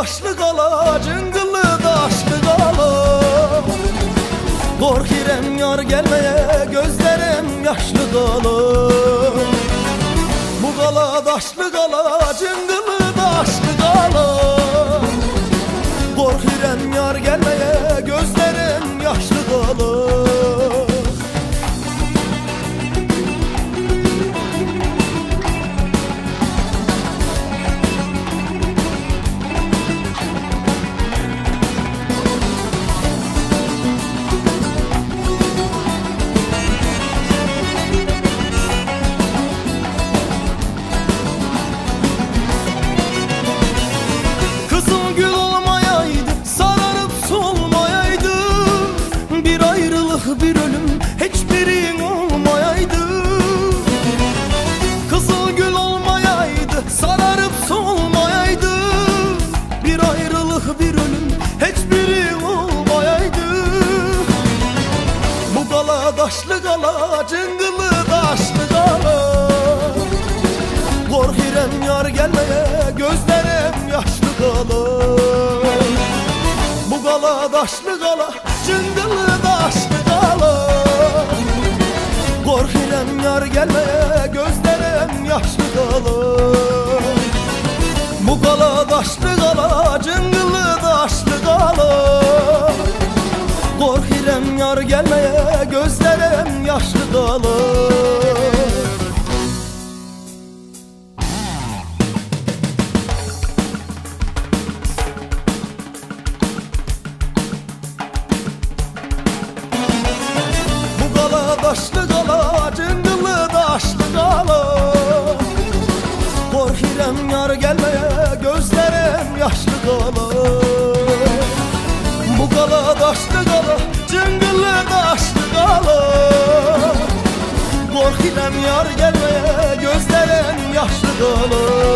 yaşlı kala cıngılı daşlı kala Korkirem yar gelmeye gözlerim yaşlı kala Bu kala daşlı kala cıngılı Cıngılı daşlı gala Korkuyorum yar gelmeye gözlerim yaşlı kalır Bu gala daşlı gala cıngılı daşlı gala. Korkuyorum yar gelmeye gözlerim yaşlı kalır gala daşlı gala cıngılı daşlı gala Korkuyorum yar gelmeye gözlerim yaşlı gala Bu gala daşlı gala cıngılı daşlı gala Korkuyorum yar gelmeye gözlerim yaşlı gala